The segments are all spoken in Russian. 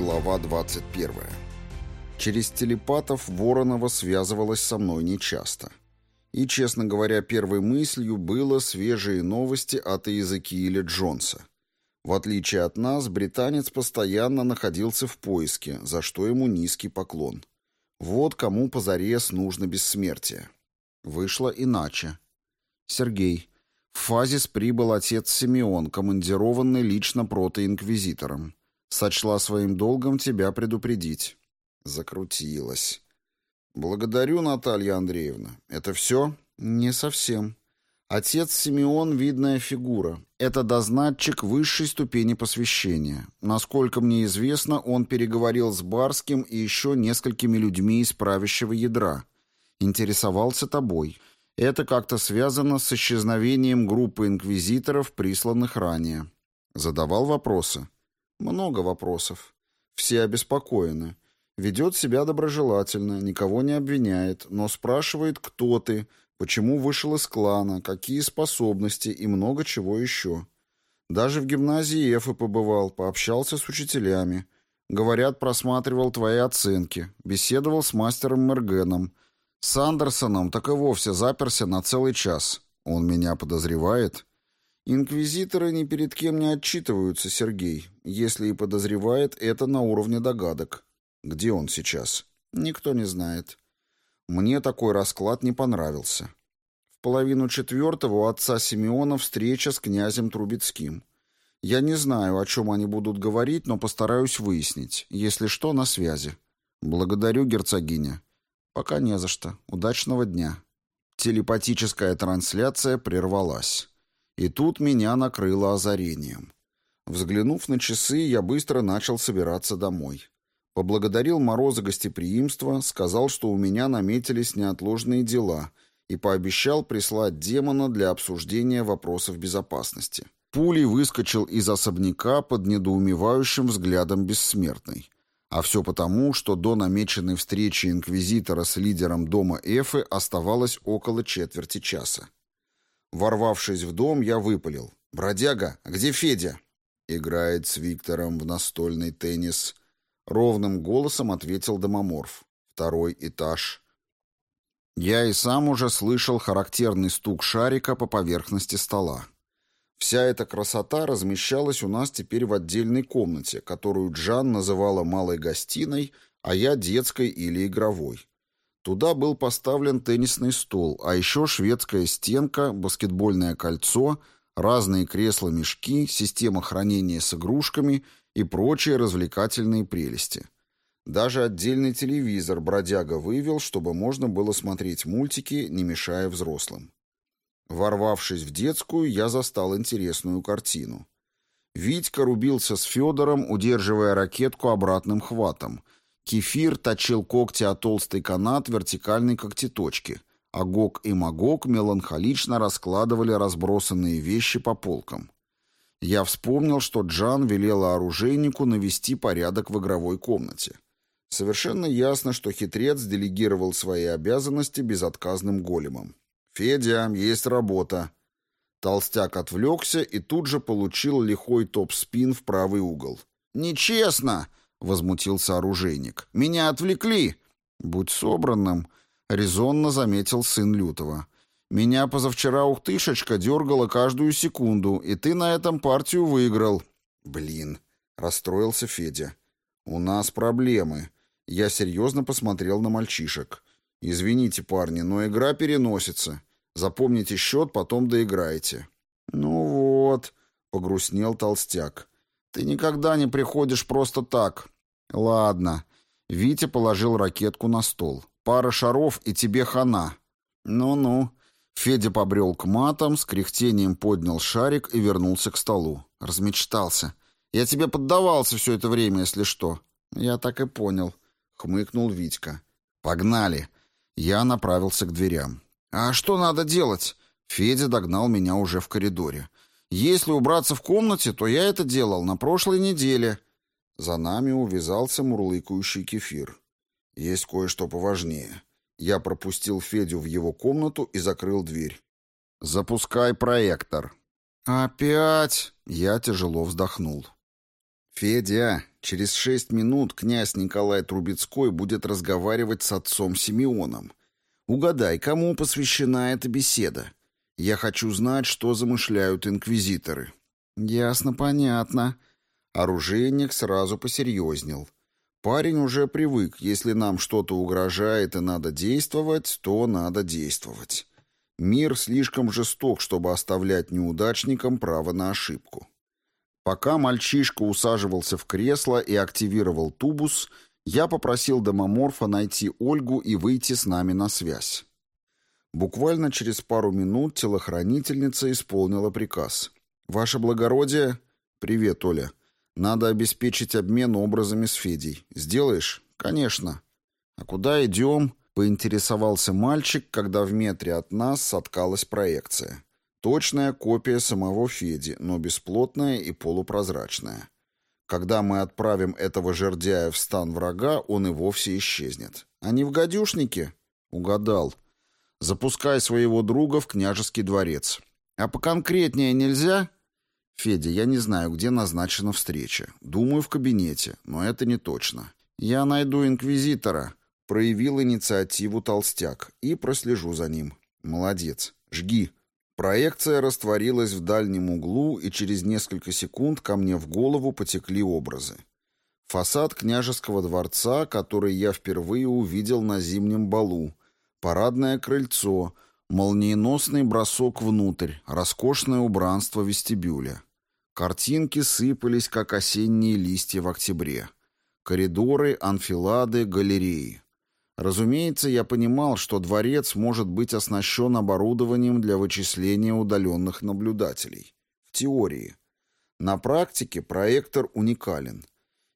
Глава 21. Через телепатов Воронова связывалась со мной нечасто. И, честно говоря, первой мыслью было свежие новости от Иезекииля Джонса. В отличие от нас, британец постоянно находился в поиске, за что ему низкий поклон. Вот кому позарез нужно бессмертие. Вышло иначе. Сергей. В фазис прибыл отец Симеон, командированный лично протоинквизитором. Сочла своим долгом тебя предупредить. Закрутилась. Благодарю, Наталья Андреевна. Это все? Не совсем. Отец Симеон — видная фигура. Это дознатчик высшей ступени посвящения. Насколько мне известно, он переговорил с Барским и еще несколькими людьми из правящего ядра. Интересовался тобой. Это как-то связано с исчезновением группы инквизиторов, присланных ранее. Задавал вопросы. Много вопросов. Все обеспокоены. Ведет себя доброжелательно, никого не обвиняет, но спрашивает, кто ты, почему вышел из клана, какие способности и много чего еще. Даже в гимназии Эфы побывал, пообщался с учителями. Говорят, просматривал твои оценки, беседовал с мастером Мергеном. С Андерсоном так и вовсе заперся на целый час. Он меня подозревает. Инквизиторы ни перед кем не отчитываются, Сергей. Если и подозревает, это на уровне догадок. Где он сейчас? Никто не знает. Мне такой расклад не понравился. В половину четвертого у отца Симеона встреча с князем Трубецким. Я не знаю, о чем они будут говорить, но постараюсь выяснить. Если что, на связи. Благодарю, герцогиня. Пока не за что. Удачного дня. Телепатическая трансляция прервалась. И тут меня накрыло озарением. Взглянув на часы, я быстро начал собираться домой. Поблагодарил Мороза гостеприимства, сказал, что у меня наметились неотложные дела, и пообещал прислать демона для обсуждения вопросов безопасности. Пулей выскочил из особняка под недоумевающим взглядом бессмертной. А все потому, что до намеченной встречи инквизитора с лидером дома Эфы оставалось около четверти часа. Ворвавшись в дом, я выпалил. «Бродяга, где Федя?» «Играет с Виктором в настольный теннис». Ровным голосом ответил Домоморф. «Второй этаж». Я и сам уже слышал характерный стук шарика по поверхности стола. Вся эта красота размещалась у нас теперь в отдельной комнате, которую Джан называла малой гостиной, а я детской или игровой. Туда был поставлен теннисный стол, а еще шведская стенка, баскетбольное кольцо, разные кресла-мешки, система хранения с игрушками и прочие развлекательные прелести. Даже отдельный телевизор бродяга вывел, чтобы можно было смотреть мультики, не мешая взрослым. Ворвавшись в детскую, я застал интересную картину. Витька рубился с Федором, удерживая ракетку обратным хватом — Кефир точил когти о толстый канат вертикальной когтеточки, а Гог и Магог меланхолично раскладывали разбросанные вещи по полкам. Я вспомнил, что Джан велела оружейнику навести порядок в игровой комнате. Совершенно ясно, что хитрец делегировал свои обязанности безотказным големом. «Федя, есть работа». Толстяк отвлекся и тут же получил лихой топ-спин в правый угол. «Нечестно!» — возмутился оружейник. «Меня отвлекли!» «Будь собранным», — резонно заметил сын Лютого. «Меня позавчера ухтышечка дергала каждую секунду, и ты на этом партию выиграл». «Блин», — расстроился Федя. «У нас проблемы». Я серьезно посмотрел на мальчишек. «Извините, парни, но игра переносится. Запомните счет, потом доиграете». «Ну вот», — погрустнел толстяк. «Ты никогда не приходишь просто так. «Ладно». Витя положил ракетку на стол. «Пара шаров, и тебе хана». «Ну-ну». Федя побрел к матам, с кряхтением поднял шарик и вернулся к столу. Размечтался. «Я тебе поддавался все это время, если что». «Я так и понял», — хмыкнул Витька. «Погнали». Я направился к дверям. «А что надо делать?» Федя догнал меня уже в коридоре. «Если убраться в комнате, то я это делал на прошлой неделе». За нами увязался мурлыкающий кефир. Есть кое-что поважнее. Я пропустил Федю в его комнату и закрыл дверь. «Запускай проектор». «Опять?» Я тяжело вздохнул. «Федя, Через шесть минут князь Николай Трубецкой будет разговаривать с отцом Симеоном. Угадай, кому посвящена эта беседа? Я хочу знать, что замышляют инквизиторы». «Ясно, понятно». Оружейник сразу посерьезнел. Парень уже привык, если нам что-то угрожает и надо действовать, то надо действовать. Мир слишком жесток, чтобы оставлять неудачникам право на ошибку. Пока мальчишка усаживался в кресло и активировал тубус, я попросил домоморфа найти Ольгу и выйти с нами на связь. Буквально через пару минут телохранительница исполнила приказ. «Ваше благородие...» «Привет, Оля. Надо обеспечить обмен образами с Федей. Сделаешь?» «Конечно». «А куда идем?» — поинтересовался мальчик, когда в метре от нас соткалась проекция. Точная копия самого Феди, но бесплотная и полупрозрачная. Когда мы отправим этого жердяя в стан врага, он и вовсе исчезнет. Они в гадюшнике? Угадал. Запускай своего друга в княжеский дворец. А поконкретнее нельзя? Федя, я не знаю, где назначена встреча. Думаю, в кабинете, но это не точно. Я найду инквизитора. Проявил инициативу толстяк и прослежу за ним. Молодец. Жги. Проекция растворилась в дальнем углу, и через несколько секунд ко мне в голову потекли образы. Фасад княжеского дворца, который я впервые увидел на зимнем балу, парадное крыльцо, молниеносный бросок внутрь, роскошное убранство вестибюля. Картинки сыпались, как осенние листья в октябре. Коридоры, анфилады, галереи. Разумеется, я понимал, что дворец может быть оснащен оборудованием для вычисления удаленных наблюдателей. В теории. На практике проектор уникален.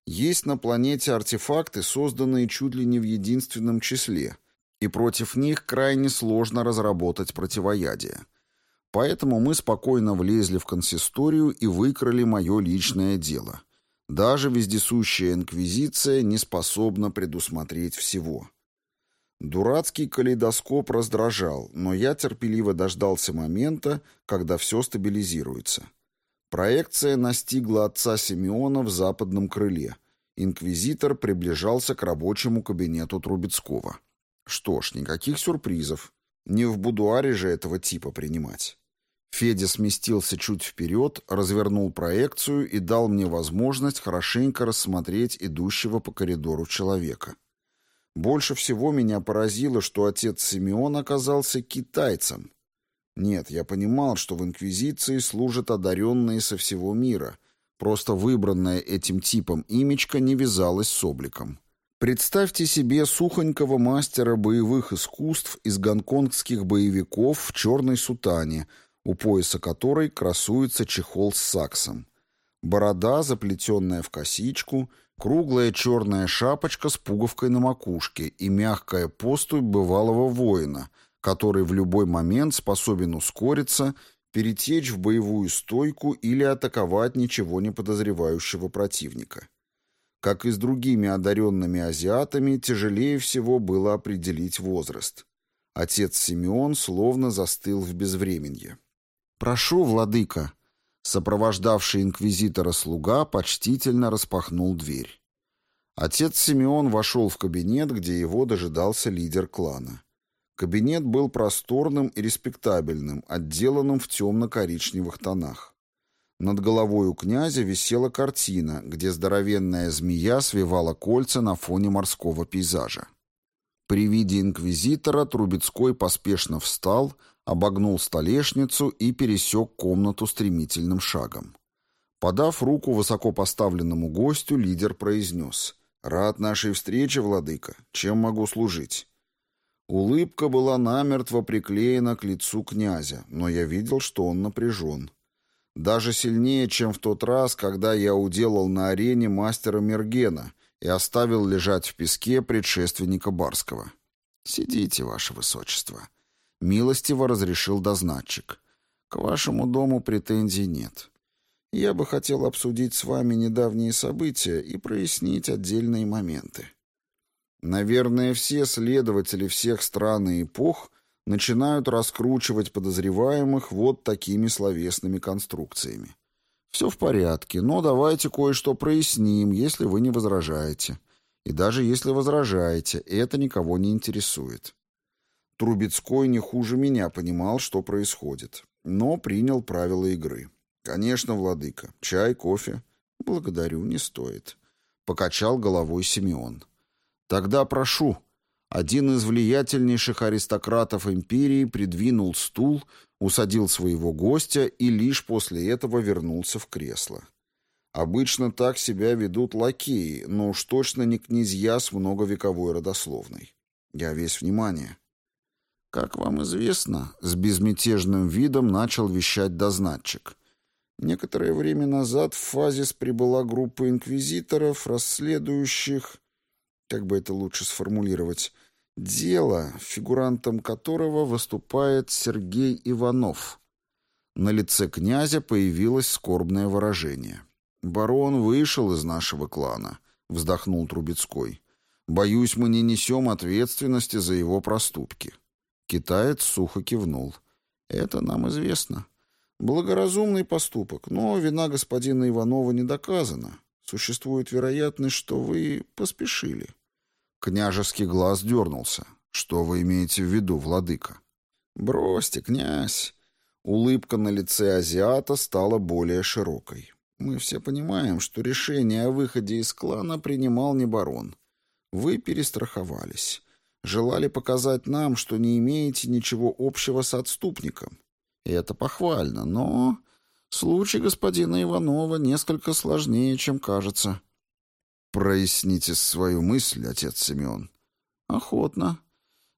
Есть на планете артефакты, созданные чуть ли не в единственном числе, и против них крайне сложно разработать противоядие. Поэтому мы спокойно влезли в консисторию и выкрали мое личное дело. Даже вездесущая инквизиция не способна предусмотреть всего. Дурацкий калейдоскоп раздражал, но я терпеливо дождался момента, когда все стабилизируется. Проекция настигла отца Симеона в западном крыле. Инквизитор приближался к рабочему кабинету Трубецкого. Что ж, никаких сюрпризов. Не в будуаре же этого типа принимать. Федя сместился чуть вперед, развернул проекцию и дал мне возможность хорошенько рассмотреть идущего по коридору человека. Больше всего меня поразило, что отец Симеон оказался китайцем. Нет, я понимал, что в Инквизиции служат одаренные со всего мира. Просто выбранная этим типом имечка не вязалась с обликом. Представьте себе сухонького мастера боевых искусств из гонконгских боевиков в черной сутане, у пояса которой красуется чехол с саксом. Борода, заплетенная в косичку — Круглая черная шапочка с пуговкой на макушке и мягкая поступь бывалого воина, который в любой момент способен ускориться, перетечь в боевую стойку или атаковать ничего не подозревающего противника. Как и с другими одаренными азиатами, тяжелее всего было определить возраст. Отец Симеон словно застыл в безвременье. «Прошу, владыка», Сопровождавший инквизитора слуга почтительно распахнул дверь. Отец Симеон вошел в кабинет, где его дожидался лидер клана. Кабинет был просторным и респектабельным, отделанным в темно-коричневых тонах. Над головой у князя висела картина, где здоровенная змея свивала кольца на фоне морского пейзажа. При виде инквизитора Трубецкой поспешно встал, обогнул столешницу и пересек комнату стремительным шагом. Подав руку высокопоставленному гостю, лидер произнес «Рад нашей встрече, владыка. Чем могу служить?» Улыбка была намертво приклеена к лицу князя, но я видел, что он напряжен. Даже сильнее, чем в тот раз, когда я уделал на арене мастера Мергена и оставил лежать в песке предшественника Барского. «Сидите, ваше высочество», Милостиво разрешил дознатчик. К вашему дому претензий нет. Я бы хотел обсудить с вами недавние события и прояснить отдельные моменты. Наверное, все следователи всех стран и эпох начинают раскручивать подозреваемых вот такими словесными конструкциями. «Все в порядке, но давайте кое-что проясним, если вы не возражаете. И даже если возражаете, это никого не интересует». Трубецкой не хуже меня понимал, что происходит, но принял правила игры. «Конечно, владыка. Чай, кофе?» «Благодарю, не стоит». Покачал головой Симеон. «Тогда прошу». Один из влиятельнейших аристократов империи придвинул стул, усадил своего гостя и лишь после этого вернулся в кресло. Обычно так себя ведут лакеи, но уж точно не князья с многовековой родословной. Я весь внимание. Как вам известно, с безмятежным видом начал вещать дознатчик. Некоторое время назад в фазис прибыла группа инквизиторов, расследующих, как бы это лучше сформулировать, дело, фигурантом которого выступает Сергей Иванов. На лице князя появилось скорбное выражение. «Барон вышел из нашего клана», — вздохнул Трубецкой. «Боюсь, мы не несем ответственности за его проступки». Китаец сухо кивнул. «Это нам известно. Благоразумный поступок, но вина господина Иванова не доказана. Существует вероятность, что вы поспешили». Княжеский глаз дернулся. «Что вы имеете в виду, владыка?» «Бросьте, князь!» Улыбка на лице азиата стала более широкой. «Мы все понимаем, что решение о выходе из клана принимал не барон. Вы перестраховались. Желали показать нам, что не имеете ничего общего с отступником. И это похвально, но случай господина Иванова несколько сложнее, чем кажется». «Проясните свою мысль, отец Симеон». «Охотно.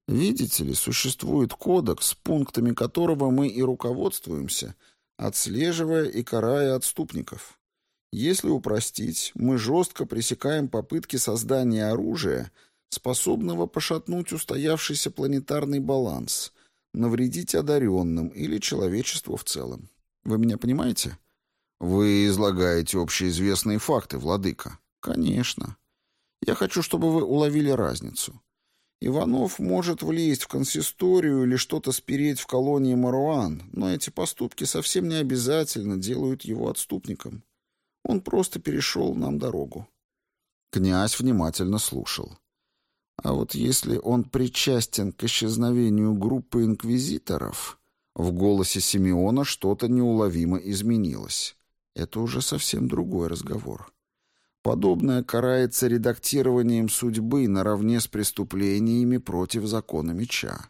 Видите ли, существует кодекс, пунктами которого мы и руководствуемся, отслеживая и карая отступников. Если упростить, мы жестко пресекаем попытки создания оружия, способного пошатнуть устоявшийся планетарный баланс, навредить одаренным или человечеству в целом. Вы меня понимаете?» «Вы излагаете общеизвестные факты, владыка». Конечно. Я хочу, чтобы вы уловили разницу. Иванов может влезть в консисторию или что-то спереть в колонии Маруан, но эти поступки совсем не обязательно делают его отступником. Он просто перешел нам дорогу. Князь внимательно слушал. А вот если он причастен к исчезновению группы инквизиторов, в голосе Симеона что-то неуловимо изменилось. Это уже совсем другой разговор. Подобное карается редактированием судьбы наравне с преступлениями против закона меча.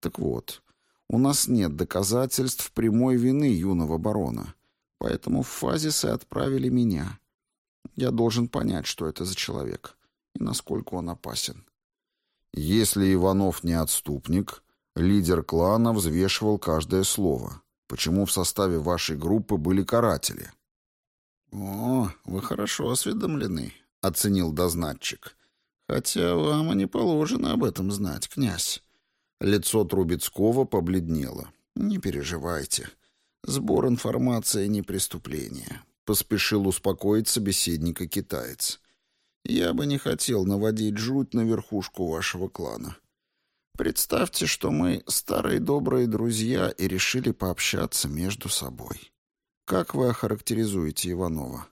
Так вот, у нас нет доказательств прямой вины юного барона, поэтому в фазисы отправили меня. Я должен понять, что это за человек и насколько он опасен. Если Иванов не отступник, лидер клана взвешивал каждое слово. Почему в составе вашей группы были каратели? «О, вы хорошо осведомлены», — оценил дознатчик. «Хотя вам и не положено об этом знать, князь». Лицо Трубецкого побледнело. «Не переживайте. Сбор информации не преступление», — поспешил успокоить собеседника китаец. «Я бы не хотел наводить жуть на верхушку вашего клана. Представьте, что мы старые добрые друзья и решили пообщаться между собой». Как вы охарактеризуете Иванова?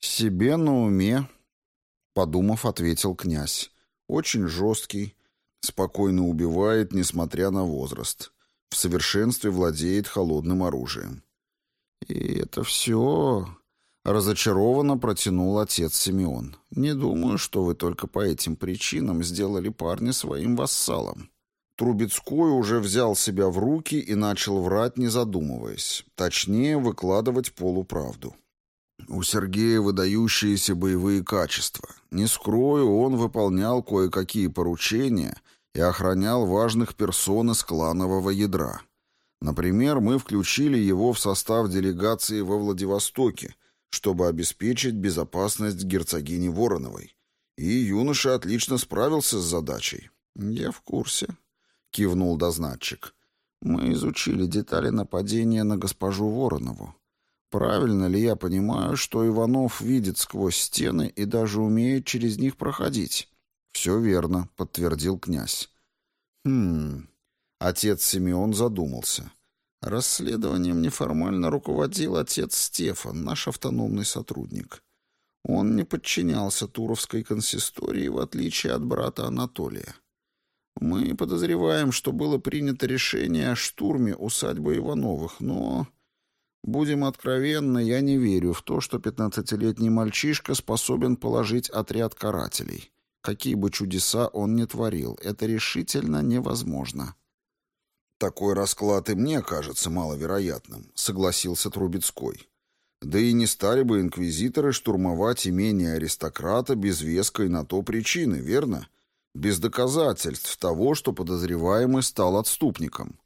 Себе на уме, подумав, ответил князь. Очень жесткий, спокойно убивает, несмотря на возраст. В совершенстве владеет холодным оружием. И это все... Разочарованно протянул отец Симеон. «Не думаю, что вы только по этим причинам сделали парня своим вассалом. Трубецкой уже взял себя в руки и начал врать, не задумываясь. Точнее, выкладывать полуправду. У Сергея выдающиеся боевые качества. Не скрою, он выполнял кое-какие поручения и охранял важных персон из кланового ядра. Например, мы включили его в состав делегации во Владивостоке, чтобы обеспечить безопасность герцогини Вороновой. И юноша отлично справился с задачей. Я в курсе, кивнул дознатчик. Мы изучили детали нападения на госпожу Воронову. Правильно ли я понимаю, что Иванов видит сквозь стены и даже умеет через них проходить? Все верно, подтвердил князь. Хм. Отец Симеон задумался. Расследованием неформально руководил отец Стефан, наш автономный сотрудник. Он не подчинялся Туровской консистории, в отличие от брата Анатолия. Мы подозреваем, что было принято решение о штурме усадьбы Ивановых, но... Будем откровенны, я не верю в то, что пятнадцатилетний мальчишка способен положить отряд карателей. Какие бы чудеса он ни творил, это решительно невозможно. Такой расклад и мне кажется маловероятным, согласился Трубецкой. Да и не стали бы инквизиторы штурмовать имение аристократа без веской на то причины, верно? Без доказательств того, что подозреваемый стал отступником.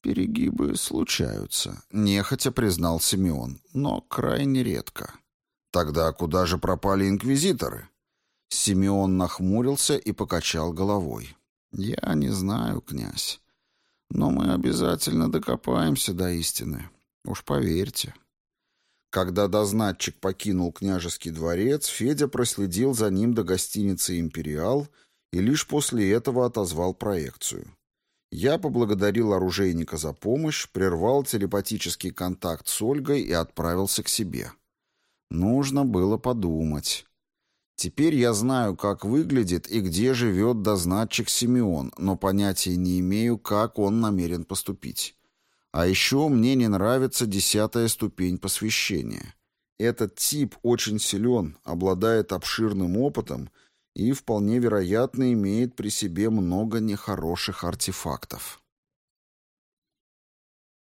Перегибы случаются, нехотя признал Симеон, но крайне редко. Тогда куда же пропали инквизиторы? Симеон нахмурился и покачал головой. Я не знаю, князь, но мы обязательно докопаемся до истины. Уж поверьте. Когда дознатчик покинул княжеский дворец, Федя проследил за ним до гостиницы «Империал» и лишь после этого отозвал проекцию. Я поблагодарил оружейника за помощь, прервал телепатический контакт с Ольгой и отправился к себе. Нужно было подумать. Теперь я знаю, как выглядит и где живет дознатчик Симеон, но понятия не имею, как он намерен поступить. А еще мне не нравится десятая ступень посвящения. Этот тип очень силен, обладает обширным опытом и, вполне вероятно, имеет при себе много нехороших артефактов.